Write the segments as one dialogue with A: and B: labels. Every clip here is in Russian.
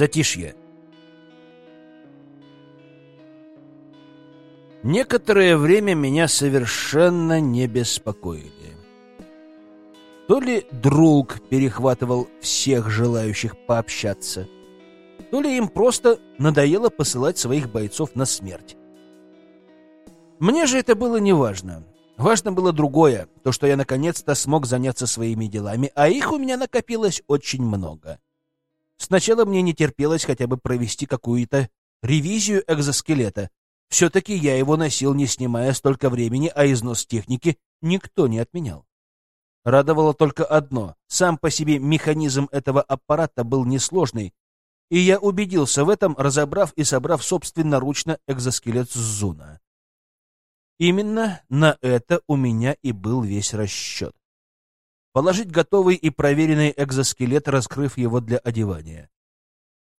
A: Затишье. Некоторое время меня совершенно не беспокоили. То ли друг перехватывал всех желающих пообщаться, то ли им просто надоело посылать своих бойцов на смерть. Мне же это было неважно. Важно было другое, то, что я наконец-то смог заняться своими делами, а их у меня накопилось очень много. Сначала мне не терпелось хотя бы провести какую-то ревизию экзоскелета. Все-таки я его носил, не снимая столько времени, а износ техники никто не отменял. Радовало только одно — сам по себе механизм этого аппарата был несложный, и я убедился в этом, разобрав и собрав собственноручно экзоскелет Зуна. Именно на это у меня и был весь расчет. Положить готовый и проверенный экзоскелет, раскрыв его для одевания.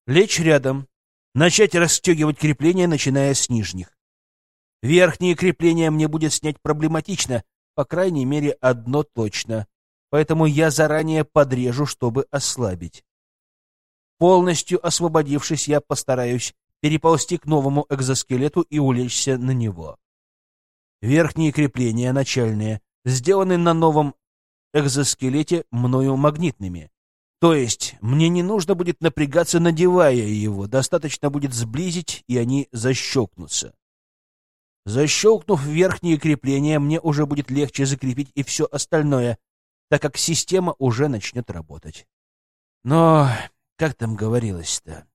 A: Лечь рядом, начать расстегивать крепления, начиная с нижних. Верхние крепления мне будет снять проблематично, по крайней мере, одно точно. Поэтому я заранее подрежу, чтобы ослабить. Полностью освободившись, я постараюсь переползти к новому экзоскелету и улечься на него. Верхние крепления, начальные, сделаны на новом экзоскелете мною магнитными. То есть мне не нужно будет напрягаться, надевая его, достаточно будет сблизить, и они защелкнутся. Защелкнув верхние крепления, мне уже будет легче закрепить и все остальное, так как система уже начнет работать. Но как там говорилось-то?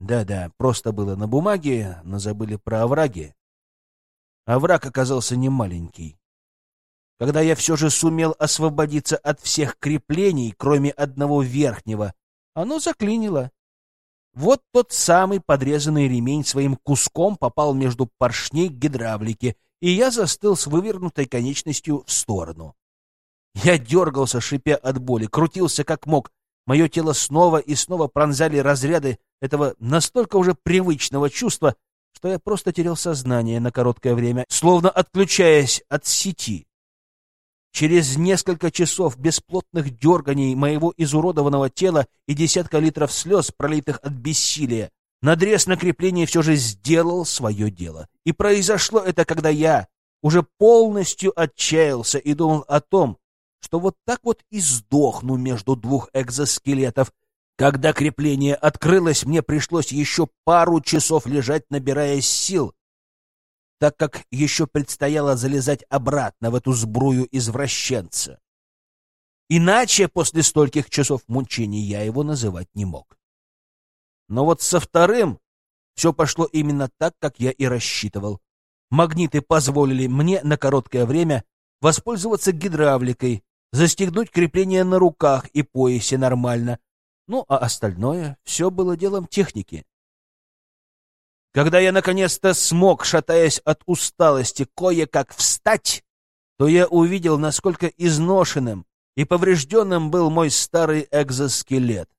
A: Да-да, просто было на бумаге, но забыли про овраги. Овраг оказался не маленький. Когда я все же сумел освободиться от всех креплений, кроме одного верхнего, оно заклинило. Вот тот самый подрезанный ремень своим куском попал между поршней гидравлики, и я застыл с вывернутой конечностью в сторону. Я дергался, шипя от боли, крутился как мог. Мое тело снова и снова пронзали разряды этого настолько уже привычного чувства, что я просто терял сознание на короткое время, словно отключаясь от сети. Через несколько часов бесплотных дерганий моего изуродованного тела и десятка литров слез, пролитых от бессилия, надрез на крепление все же сделал свое дело. И произошло это, когда я уже полностью отчаялся и думал о том, что вот так вот и сдохну между двух экзоскелетов. Когда крепление открылось, мне пришлось еще пару часов лежать, набирая сил, так как еще предстояло залезать обратно в эту сбрую извращенца. Иначе после стольких часов мучений я его называть не мог. Но вот со вторым все пошло именно так, как я и рассчитывал. Магниты позволили мне на короткое время воспользоваться гидравликой, застегнуть крепление на руках и поясе нормально, ну а остальное все было делом техники. Когда я наконец-то смог, шатаясь от усталости, кое-как встать, то я увидел, насколько изношенным и поврежденным был мой старый экзоскелет.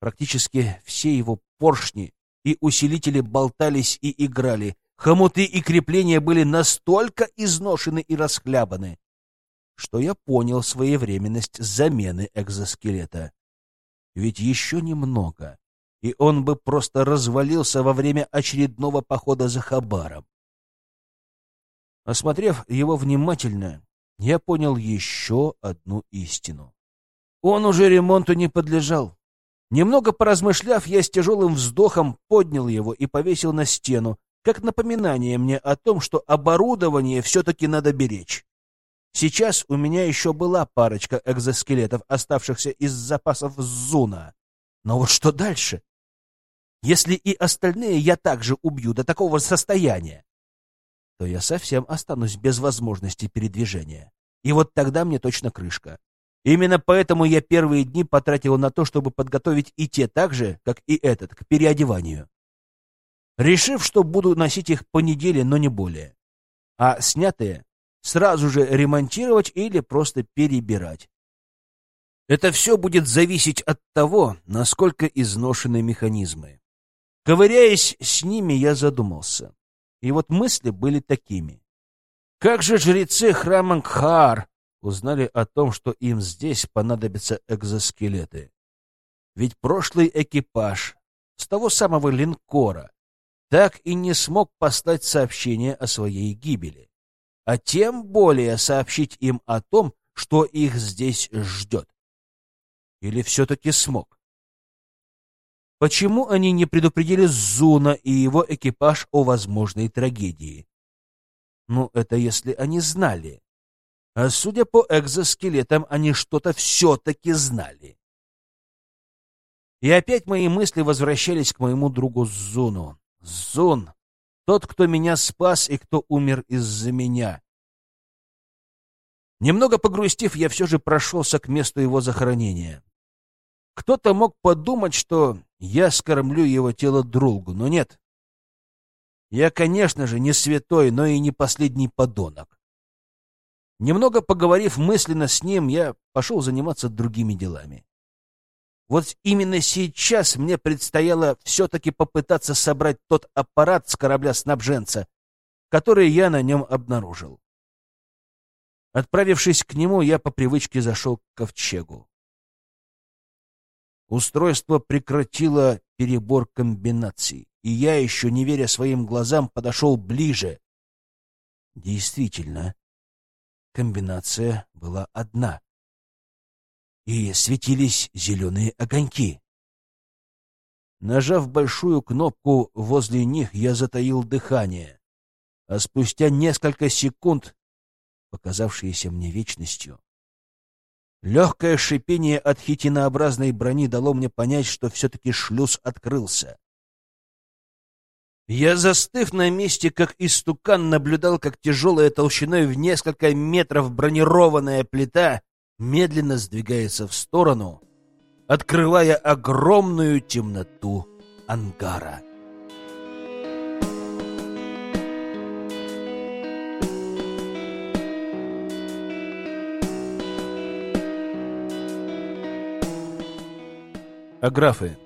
A: Практически все его поршни и усилители болтались и играли. Хомуты и крепления были настолько изношены и расхлябаны, что я понял своевременность замены экзоскелета. Ведь еще немного, и он бы просто развалился во время очередного похода за Хабаром. Осмотрев его внимательно, я понял еще одну истину. Он уже ремонту не подлежал. Немного поразмышляв, я с тяжелым вздохом поднял его и повесил на стену, как напоминание мне о том, что оборудование все-таки надо беречь. Сейчас у меня еще была парочка экзоскелетов, оставшихся из запасов Зуна. Но вот что дальше? Если и остальные я также убью до такого состояния, то я совсем останусь без возможности передвижения. И вот тогда мне точно крышка. Именно поэтому я первые дни потратил на то, чтобы подготовить и те так же, как и этот, к переодеванию. Решив, что буду носить их по неделе, но не более. А снятые сразу же ремонтировать или просто перебирать. Это все будет зависеть от того, насколько изношены механизмы. Ковыряясь с ними, я задумался. И вот мысли были такими. Как же жрецы храма Кхар узнали о том, что им здесь понадобятся экзоскелеты? Ведь прошлый экипаж с того самого линкора так и не смог послать сообщение о своей гибели, а тем более сообщить им о том, что их здесь ждет. Или все-таки смог? Почему они не предупредили Зуна и его экипаж о возможной трагедии? Ну, это если они знали. А судя по экзоскелетам, они что-то все-таки знали. И опять мои мысли возвращались к моему другу Зуну. Зун, тот, кто меня спас и кто умер из-за меня. Немного погрустив, я все же прошелся к месту его захоронения. Кто-то мог подумать, что я скормлю его тело другу, но нет. Я, конечно же, не святой, но и не последний подонок. Немного поговорив мысленно с ним, я пошел заниматься другими делами. Вот именно сейчас мне предстояло все-таки попытаться собрать тот аппарат с корабля-снабженца, который я на нем обнаружил. Отправившись к нему, я по привычке зашел к ковчегу. Устройство прекратило перебор комбинаций, и я, еще не веря своим глазам, подошел ближе. Действительно, комбинация была одна. И светились зеленые огоньки. Нажав большую кнопку возле них, я затаил дыхание, а спустя несколько секунд, показавшиеся мне вечностью, Легкое шипение от хитинообразной брони дало мне понять, что все-таки шлюз открылся. Я, застыв на месте, как истукан, наблюдал, как тяжелая толщиной в несколько метров бронированная плита медленно сдвигается в сторону, открывая огромную темноту ангара. Аграфы.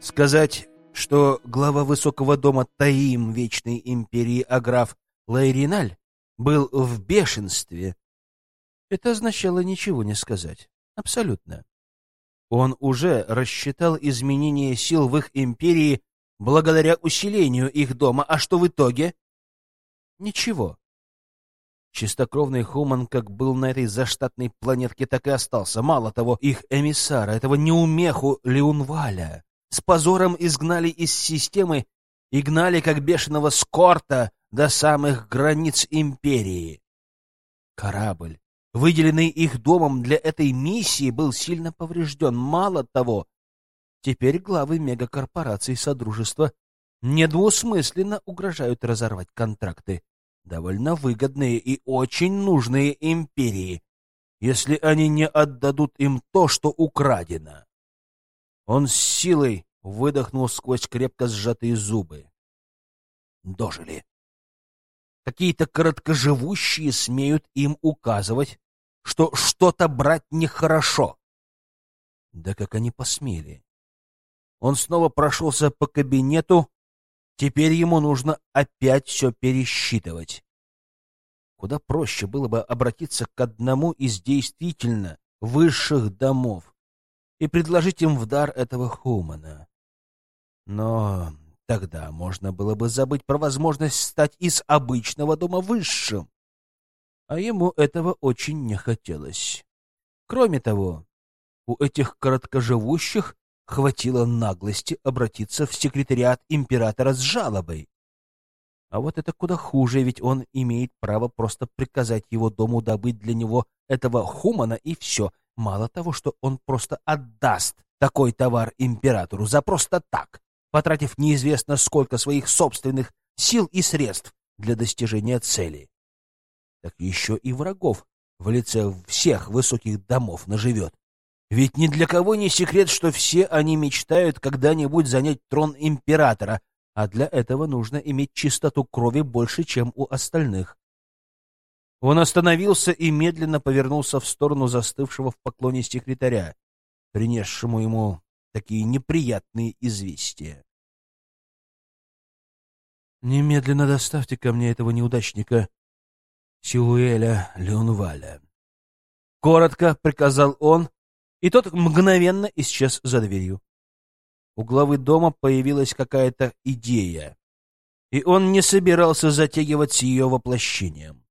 A: Сказать, что глава высокого дома Таим Вечной Империи Аграф Лайриналь был в бешенстве, это означало ничего не сказать. Абсолютно. Он уже рассчитал изменение сил в их империи благодаря усилению их дома, а что в итоге? Ничего. Чистокровный Хуман как был на этой заштатной планетке, так и остался. Мало того, их эмиссара, этого неумеху Леунваля, с позором изгнали из системы и гнали как бешеного скорта до самых границ империи. Корабль, выделенный их домом для этой миссии, был сильно поврежден. Мало того, теперь главы мегакорпораций Содружества недвусмысленно угрожают разорвать контракты довольно выгодные и очень нужные империи, если они не отдадут им то, что украдено. Он с силой выдохнул сквозь крепко сжатые зубы. Дожили. Какие-то короткоживущие смеют им указывать, что что-то брать нехорошо. Да как они посмели. Он снова прошелся по кабинету, Теперь ему нужно опять все пересчитывать. Куда проще было бы обратиться к одному из действительно высших домов и предложить им в дар этого Хумана. Но тогда можно было бы забыть про возможность стать из обычного дома высшим. А ему этого очень не хотелось. Кроме того, у этих короткоживущих хватило наглости обратиться в секретариат императора с жалобой. А вот это куда хуже, ведь он имеет право просто приказать его дому добыть для него этого хумана и все. Мало того, что он просто отдаст такой товар императору за просто так, потратив неизвестно сколько своих собственных сил и средств для достижения цели. Так еще и врагов в лице всех высоких домов наживет. Ведь ни для кого не секрет, что все они мечтают когда-нибудь занять трон императора, а для этого нужно иметь чистоту крови больше, чем у остальных. Он остановился и медленно повернулся в сторону застывшего в поклоне секретаря, принесшему ему такие неприятные известия. «Немедленно доставьте ко мне этого неудачника, Силуэля Леонваля». Коротко приказал он, и тот мгновенно исчез за дверью. У главы дома появилась какая-то идея, и он не собирался затягивать с ее воплощением.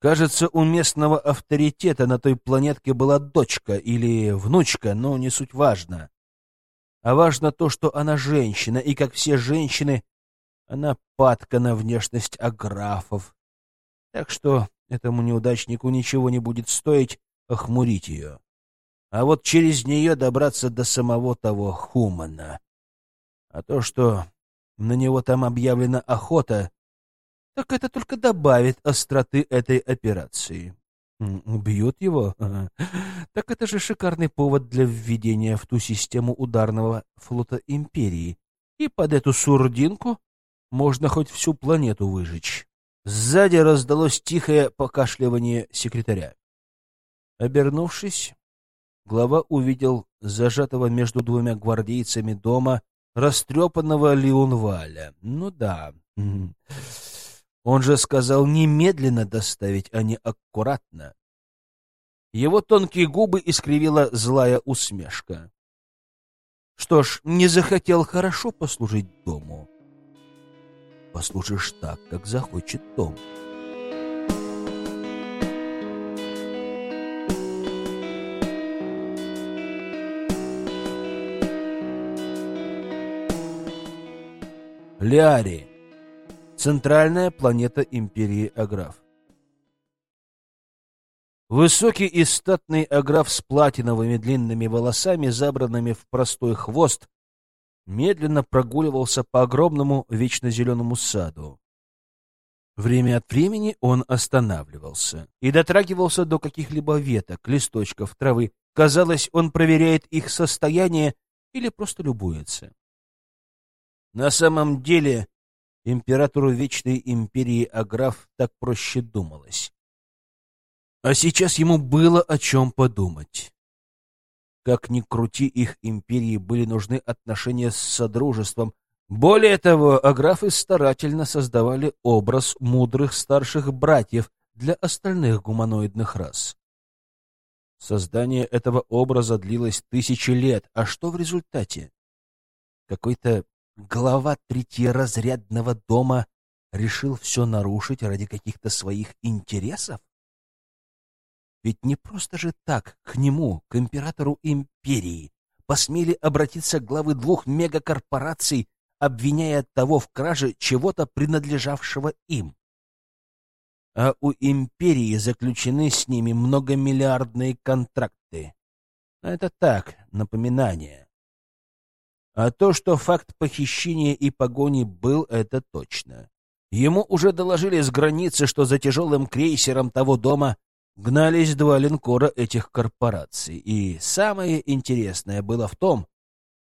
A: Кажется, у местного авторитета на той планетке была дочка или внучка, но не суть важно. А важно то, что она женщина, и, как все женщины, она падка на внешность аграфов. Так что этому неудачнику ничего не будет стоить охмурить ее. А вот через нее добраться до самого того Хумана. А то, что на него там объявлена охота, так это только добавит остроты этой операции. Убьют его? Так это же шикарный повод для введения в ту систему ударного флота Империи. И под эту сурдинку можно хоть всю планету выжечь. Сзади раздалось тихое покашливание секретаря. Обернувшись, глава увидел зажатого между двумя гвардейцами дома растрепанного Леонваля. Ну да, он же сказал немедленно доставить, а не аккуратно. Его тонкие губы искривила злая усмешка. Что ж, не захотел хорошо послужить дому. Послужишь так, как захочет дом. Лиари Центральная планета империи Аграф. Высокий и статный Аграф с платиновыми длинными волосами, забранными в простой хвост, медленно прогуливался по огромному вечно зеленому саду. Время от времени он останавливался и дотрагивался до каких-либо веток, листочков, травы. Казалось, он проверяет их состояние или просто любуется. На самом деле Императору Вечной Империи Аграф так проще думалось. А сейчас ему было о чем подумать. Как ни крути, их империи были нужны отношения с Содружеством. Более того, аграфы старательно создавали образ мудрых старших братьев для остальных гуманоидных рас. Создание этого образа длилось тысячи лет, а что в результате? Какой-то глава третьеразрядного дома решил все нарушить ради каких-то своих интересов? Ведь не просто же так к нему, к императору империи, посмели обратиться главы двух мегакорпораций, обвиняя того в краже чего-то принадлежавшего им. А у империи заключены с ними многомиллиардные контракты. Это так, напоминание. А то, что факт похищения и погони был, это точно. Ему уже доложили с границы, что за тяжелым крейсером того дома гнались два линкора этих корпораций. И самое интересное было в том,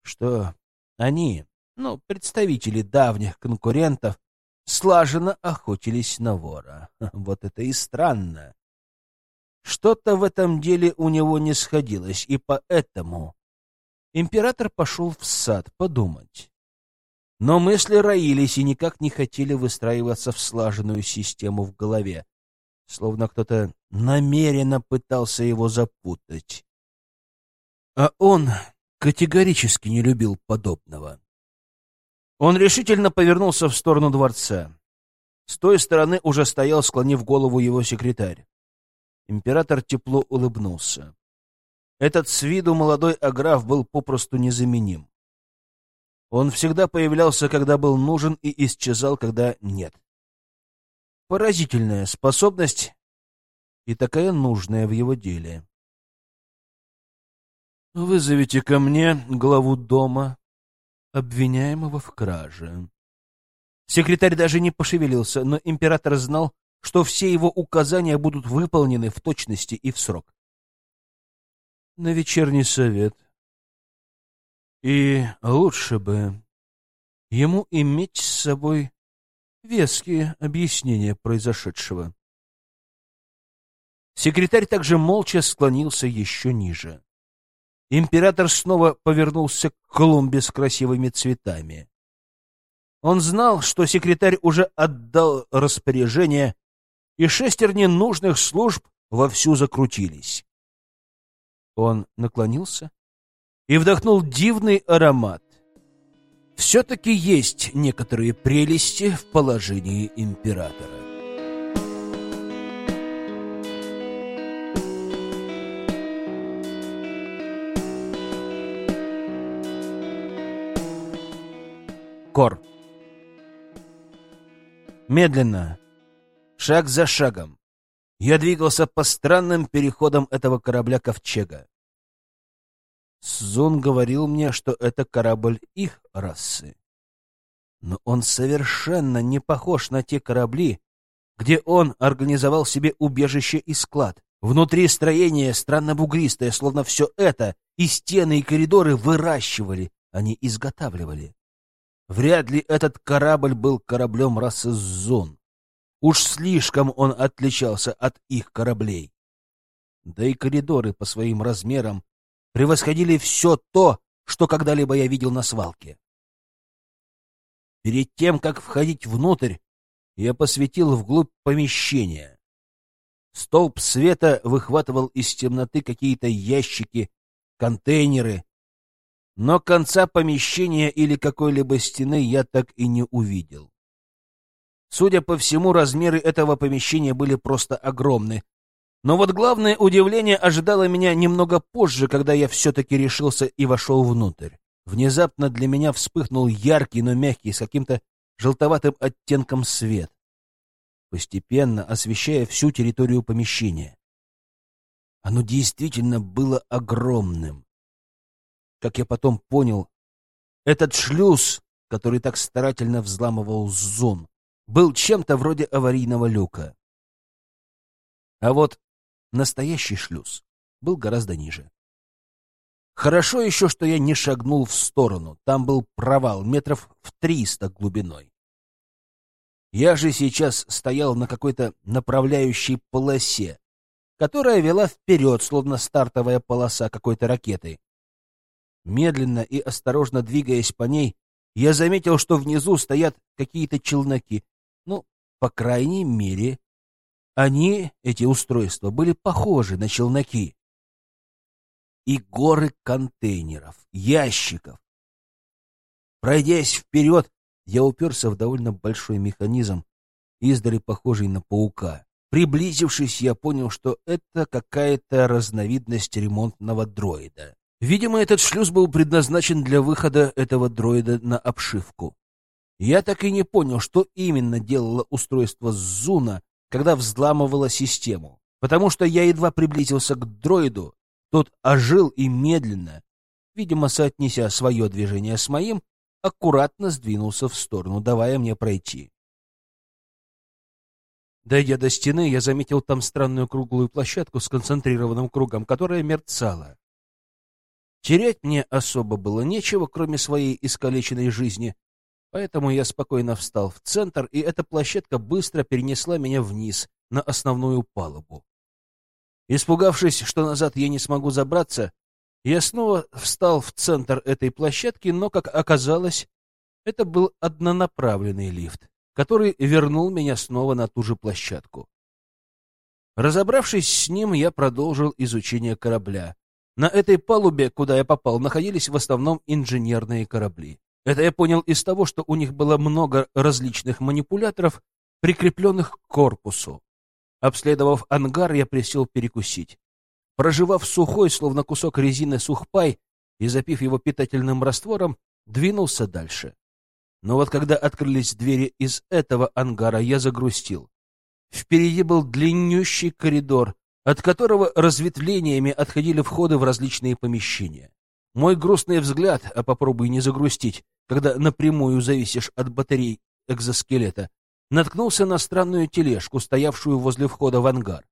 A: что они, ну, представители давних конкурентов, слаженно охотились на вора. Вот это и странно. Что-то в этом деле у него не сходилось, и поэтому Император пошел в сад подумать. Но мысли роились и никак не хотели выстраиваться в слаженную систему в голове, словно кто-то намеренно пытался его запутать. А он категорически не любил подобного. Он решительно повернулся в сторону дворца. С той стороны уже стоял, склонив голову его секретарь. Император тепло улыбнулся. Этот с виду молодой аграф был попросту незаменим. Он всегда появлялся, когда был нужен, и исчезал, когда нет. Поразительная способность и такая нужная в его деле. «Вызовите ко мне главу дома, обвиняемого в краже». Секретарь даже не пошевелился, но император знал, что все его указания будут выполнены в точности и в срок на вечерний совет. И лучше бы ему иметь с собой веские объяснения произошедшего. Секретарь также молча склонился еще ниже. Император снова повернулся к клумбе с красивыми цветами. Он знал, что секретарь уже отдал распоряжение, и шестерни нужных служб вовсю закрутились. Он наклонился и вдохнул дивный аромат. Все-таки есть некоторые прелести в положении императора. Кор. Медленно, шаг за шагом, я двигался по странным переходам этого корабля-ковчега. Зун говорил мне, что это корабль их расы. Но он совершенно не похож на те корабли, где он организовал себе убежище и склад. Внутри строения странно бугристое, словно все это, и стены, и коридоры выращивали, а не изготавливали. Вряд ли этот корабль был кораблем расы Зун. Уж слишком он отличался от их кораблей. Да и коридоры по своим размерам превосходили все то, что когда-либо я видел на свалке. Перед тем, как входить внутрь, я посветил вглубь помещения. Столб света выхватывал из темноты какие-то ящики, контейнеры, но конца помещения или какой-либо стены я так и не увидел. Судя по всему, размеры этого помещения были просто огромны. Но вот главное удивление ожидало меня немного позже, когда я все-таки решился и вошел внутрь. Внезапно для меня вспыхнул яркий, но мягкий, с каким-то желтоватым оттенком свет, постепенно освещая всю территорию помещения. Оно действительно было огромным. Как я потом понял, этот шлюз, который так старательно взламывал зон, был чем-то вроде аварийного люка. А вот настоящий шлюз был гораздо ниже. Хорошо еще, что я не шагнул в сторону. Там был провал метров в триста глубиной. Я же сейчас стоял на какой-то направляющей полосе, которая вела вперед, словно стартовая полоса какой-то ракеты. Медленно и осторожно двигаясь по ней, я заметил, что внизу стоят какие-то челноки, по крайней мере, они, эти устройства, были похожи на челноки. И горы контейнеров, ящиков. Пройдясь вперед, я уперся в довольно большой механизм, издали похожий на паука. Приблизившись, я понял, что это какая-то разновидность ремонтного дроида. Видимо, этот шлюз был предназначен для выхода этого дроида на обшивку. Я так и не понял, что именно делало устройство Зуна, когда взламывало систему, потому что я едва приблизился к дроиду, тот ожил и медленно, видимо, соотнеся свое движение с моим, аккуратно сдвинулся в сторону, давая мне пройти. Дойдя до стены, я заметил там странную круглую площадку с концентрированным кругом, которая мерцала. Терять мне особо было нечего, кроме своей искалеченной жизни, Поэтому я спокойно встал в центр, и эта площадка быстро перенесла меня вниз, на основную палубу. Испугавшись, что назад я не смогу забраться, я снова встал в центр этой площадки, но, как оказалось, это был однонаправленный лифт, который вернул меня снова на ту же площадку. Разобравшись с ним, я продолжил изучение корабля. На этой палубе, куда я попал, находились в основном инженерные корабли. Это я понял из того, что у них было много различных манипуляторов, прикрепленных к корпусу. Обследовав ангар, я присел перекусить. Проживав сухой, словно кусок резины, сухпай и запив его питательным раствором, двинулся дальше. Но вот когда открылись двери из этого ангара, я загрустил. Впереди был длиннющий коридор, от которого разветвлениями отходили входы в различные помещения. Мой грустный взгляд, а попробуй не загрустить, когда напрямую зависишь от батарей экзоскелета, наткнулся на странную тележку, стоявшую возле входа в ангар.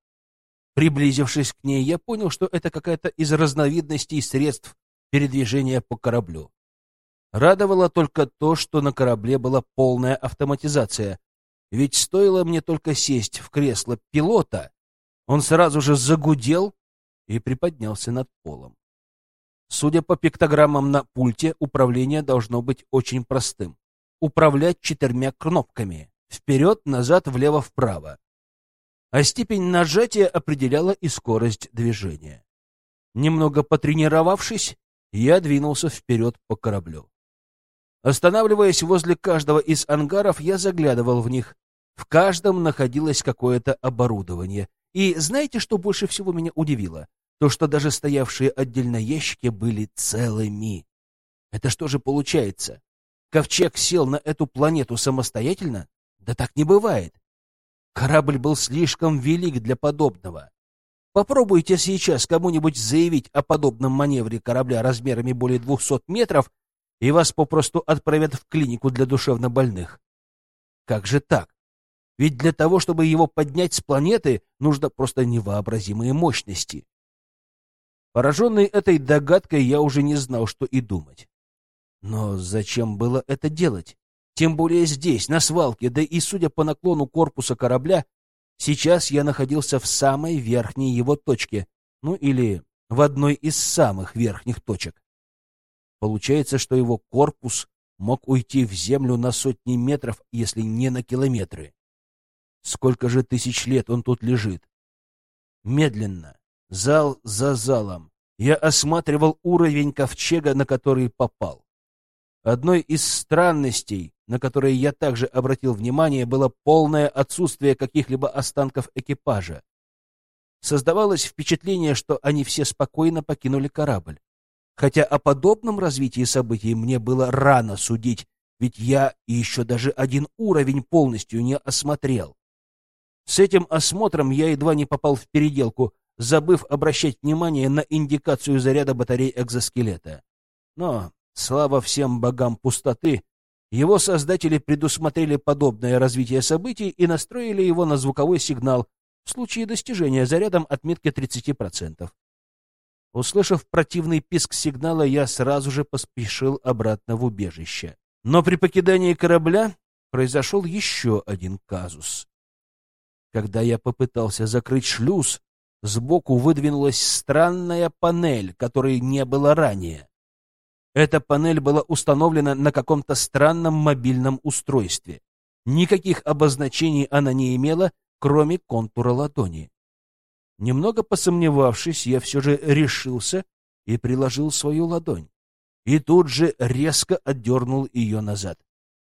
A: Приблизившись к ней, я понял, что это какая-то из разновидностей средств передвижения по кораблю. Радовало только то, что на корабле была полная автоматизация, ведь стоило мне только сесть в кресло пилота, он сразу же загудел и приподнялся над полом. Судя по пиктограммам на пульте, управление должно быть очень простым. Управлять четырьмя кнопками. Вперед, назад, влево, вправо. А степень нажатия определяла и скорость движения. Немного потренировавшись, я двинулся вперед по кораблю. Останавливаясь возле каждого из ангаров, я заглядывал в них. В каждом находилось какое-то оборудование. И знаете, что больше всего меня удивило? То, что даже стоявшие отдельно ящики были целыми. Это что же получается? Ковчег сел на эту планету самостоятельно? Да так не бывает. Корабль был слишком велик для подобного. Попробуйте сейчас кому-нибудь заявить о подобном маневре корабля размерами более 200 метров, и вас попросту отправят в клинику для душевнобольных. Как же так? Ведь для того, чтобы его поднять с планеты, нужно просто невообразимые мощности. Пораженный этой догадкой, я уже не знал, что и думать. Но зачем было это делать? Тем более здесь, на свалке, да и, судя по наклону корпуса корабля, сейчас я находился в самой верхней его точке, ну или в одной из самых верхних точек. Получается, что его корпус мог уйти в землю на сотни метров, если не на километры. Сколько же тысяч лет он тут лежит? Медленно, зал за залом, я осматривал уровень ковчега, на который попал. Одной из странностей, на которые я также обратил внимание, было полное отсутствие каких-либо останков экипажа. Создавалось впечатление, что они все спокойно покинули корабль. Хотя о подобном развитии событий мне было рано судить, ведь я еще даже один уровень полностью не осмотрел. С этим осмотром я едва не попал в переделку, забыв обращать внимание на индикацию заряда батарей экзоскелета. Но Слава всем богам пустоты, его создатели предусмотрели подобное развитие событий и настроили его на звуковой сигнал в случае достижения зарядом отметки 30%. Услышав противный писк сигнала, я сразу же поспешил обратно в убежище. Но при покидании корабля произошел еще один казус. Когда я попытался закрыть шлюз, сбоку выдвинулась странная панель, которой не было ранее. Эта панель была установлена на каком-то странном мобильном устройстве. Никаких обозначений она не имела, кроме контура ладони. Немного посомневавшись, я все же решился и приложил свою ладонь. И тут же резко отдернул ее назад,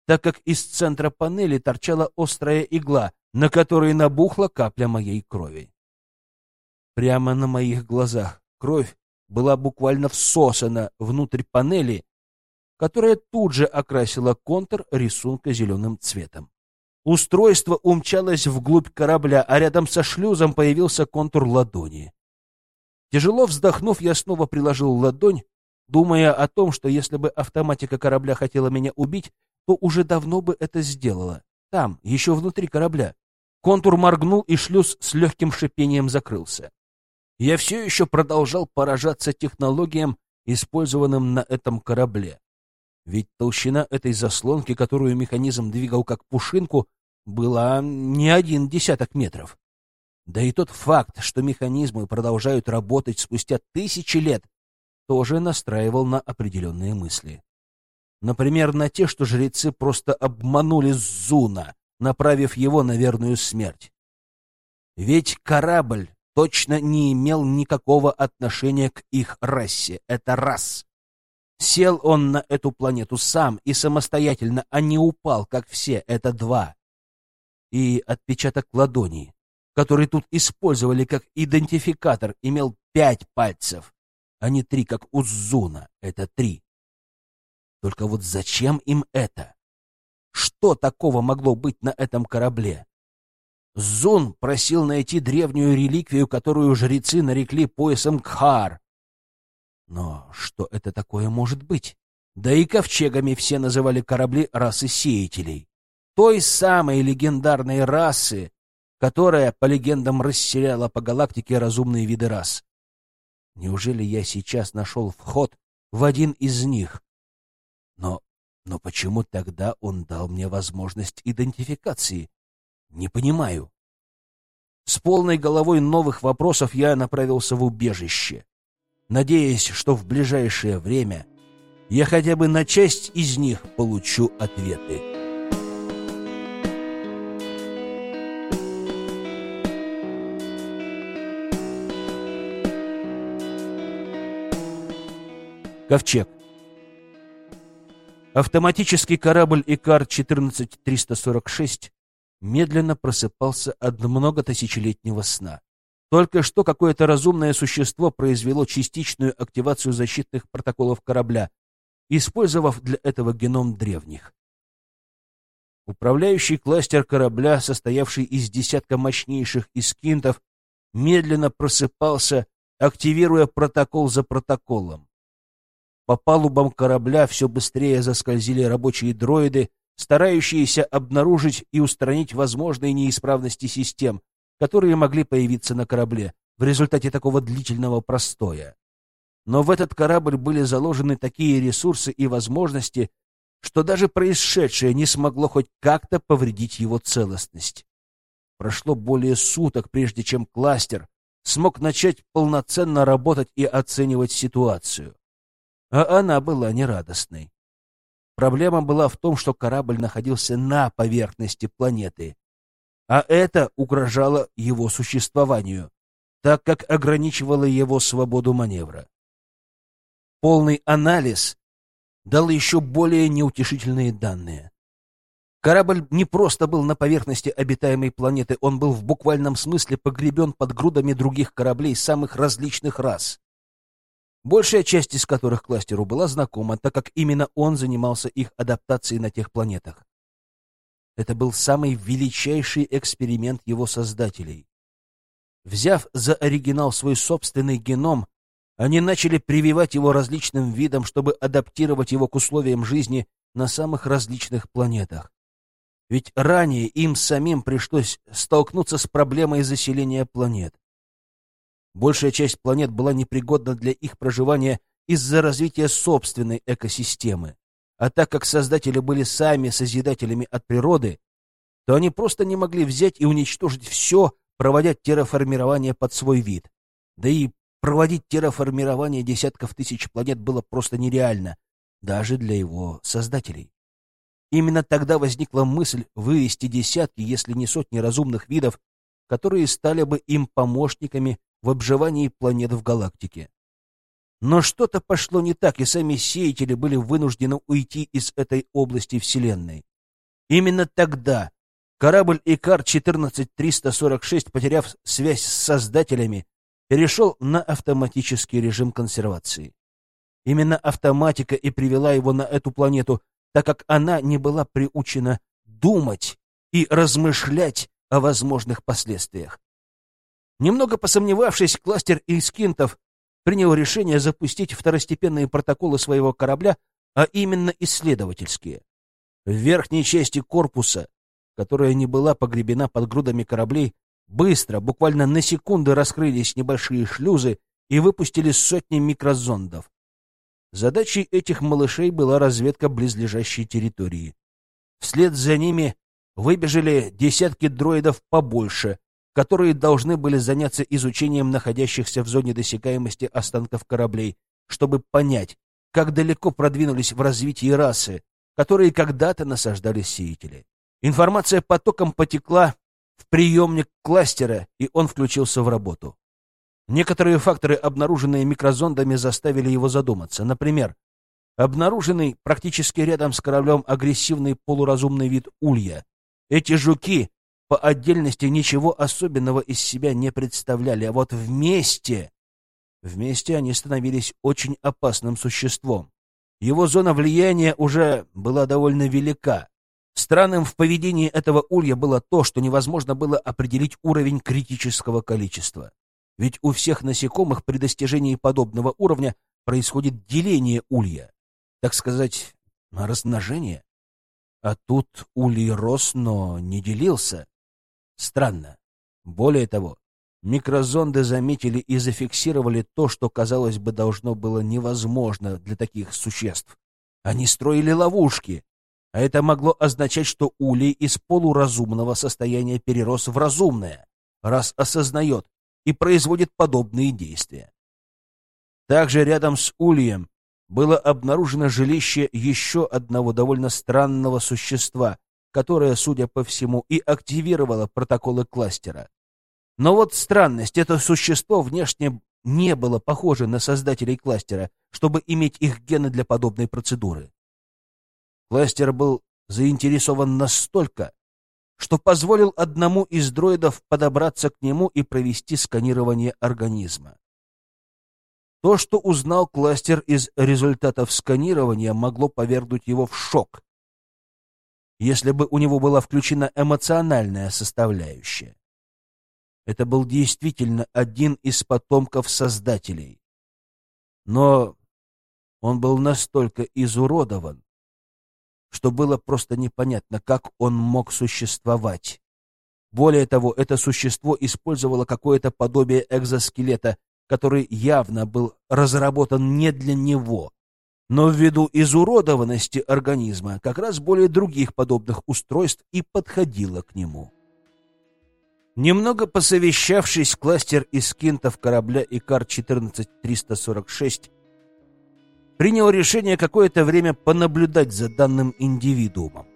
A: так как из центра панели торчала острая игла, на которой набухла капля моей крови. Прямо на моих глазах кровь была буквально всосана внутрь панели, которая тут же окрасила контур рисунка зеленым цветом. Устройство умчалось вглубь корабля, а рядом со шлюзом появился контур ладони. Тяжело вздохнув, я снова приложил ладонь, думая о том, что если бы автоматика корабля хотела меня убить, то уже давно бы это сделала. Там, еще внутри корабля. Контур моргнул, и шлюз с легким шипением закрылся я все еще продолжал поражаться технологиям, использованным на этом корабле. Ведь толщина этой заслонки, которую механизм двигал как пушинку, была не один десяток метров. Да и тот факт, что механизмы продолжают работать спустя тысячи лет, тоже настраивал на определенные мысли. Например, на те, что жрецы просто обманули Зуна, направив его на верную смерть. Ведь корабль точно не имел никакого отношения к их расе. Это раз. Сел он на эту планету сам и самостоятельно, а не упал, как все. Это два. И отпечаток ладони, который тут использовали как идентификатор, имел пять пальцев, а не три, как у Зуна. Это три. Только вот зачем им это? Что такого могло быть на этом корабле? Зун просил найти древнюю реликвию, которую жрецы нарекли поясом Кхар. Но что это такое может быть? Да и ковчегами все называли корабли расы сеятелей. Той самой легендарной расы, которая, по легендам, расселяла по галактике разумные виды рас. Неужели я сейчас нашел вход в один из них? Но, но почему тогда он дал мне возможность идентификации? Не понимаю. С полной головой новых вопросов я направился в убежище, надеясь, что в ближайшее время я хотя бы на часть из них получу ответы. Ковчег. Автоматический корабль Икар-14346 медленно просыпался от многотысячелетнего сна. Только что какое-то разумное существо произвело частичную активацию защитных протоколов корабля, использовав для этого геном древних. Управляющий кластер корабля, состоявший из десятка мощнейших искинтов, медленно просыпался, активируя протокол за протоколом. По палубам корабля все быстрее заскользили рабочие дроиды, старающиеся обнаружить и устранить возможные неисправности систем, которые могли появиться на корабле в результате такого длительного простоя. Но в этот корабль были заложены такие ресурсы и возможности, что даже происшедшее не смогло хоть как-то повредить его целостность. Прошло более суток, прежде чем кластер смог начать полноценно работать и оценивать ситуацию а она была нерадостной. Проблема была в том, что корабль находился на поверхности планеты, а это угрожало его существованию, так как ограничивало его свободу маневра. Полный анализ дал еще более неутешительные данные. Корабль не просто был на поверхности обитаемой планеты, он был в буквальном смысле погребен под грудами других кораблей самых различных рас большая часть из которых кластеру была знакома, так как именно он занимался их адаптацией на тех планетах. Это был самый величайший эксперимент его создателей. Взяв за оригинал свой собственный геном, они начали прививать его различным видам, чтобы адаптировать его к условиям жизни на самых различных планетах. Ведь ранее им самим пришлось столкнуться с проблемой заселения планет. Большая часть планет была непригодна для их проживания из-за развития собственной экосистемы. А так как создатели были сами созидателями от природы, то они просто не могли взять и уничтожить все, проводя терраформирование под свой вид. Да и проводить терраформирование десятков тысяч планет было просто нереально, даже для его создателей. Именно тогда возникла мысль вывести десятки, если не сотни разумных видов, которые стали бы им помощниками в обживании планет в галактике. Но что-то пошло не так, и сами сеятели были вынуждены уйти из этой области Вселенной. Именно тогда корабль Икар-14346, потеряв связь с создателями, перешел на автоматический режим консервации. Именно автоматика и привела его на эту планету, так как она не была приучена думать и размышлять о возможных последствиях. Немного посомневавшись, кластер Искинтов принял решение запустить второстепенные протоколы своего корабля, а именно исследовательские. В верхней части корпуса, которая не была погребена под грудами кораблей, быстро, буквально на секунды раскрылись небольшие шлюзы и выпустили сотни микрозондов. Задачей этих малышей была разведка близлежащей территории. Вслед за ними выбежали десятки дроидов побольше, которые должны были заняться изучением находящихся в зоне досягаемости останков кораблей, чтобы понять, как далеко продвинулись в развитии расы, которые когда-то насаждали сеятели. Информация потоком потекла в приемник кластера, и он включился в работу. Некоторые факторы, обнаруженные микрозондами, заставили его задуматься. Например, обнаруженный практически рядом с кораблем агрессивный полуразумный вид улья. Эти жуки по отдельности ничего особенного из себя не представляли, а вот вместе... Вместе они становились очень опасным существом. Его зона влияния уже была довольно велика. Странным в поведении этого улья было то, что невозможно было определить уровень критического количества. Ведь у всех насекомых при достижении подобного уровня происходит деление улья, так сказать, размножение. А тут улей рос, но не делился. Странно. Более того, микрозонды заметили и зафиксировали то, что, казалось бы, должно было невозможно для таких существ. Они строили ловушки, а это могло означать, что улей из полуразумного состояния перерос в разумное, раз осознает и производит подобные действия. Также рядом с ульем было обнаружено жилище еще одного довольно странного существа, которая, судя по всему, и активировала протоколы кластера. Но вот странность, это существо внешне не было похоже на создателей кластера, чтобы иметь их гены для подобной процедуры. Кластер был заинтересован настолько, что позволил одному из дроидов подобраться к нему и провести сканирование организма. То, что узнал кластер из результатов сканирования, могло повергнуть его в шок, если бы у него была включена эмоциональная составляющая. Это был действительно один из потомков Создателей. Но он был настолько изуродован, что было просто непонятно, как он мог существовать. Более того, это существо использовало какое-то подобие экзоскелета, который явно был разработан не для него, но ввиду изуродованности организма как раз более других подобных устройств и подходило к нему. Немного посовещавшись, кластер из кинтов корабля Икар-14346 принял решение какое-то время понаблюдать за данным индивидуумом,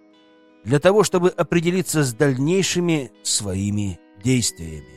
A: для того, чтобы определиться с дальнейшими своими действиями.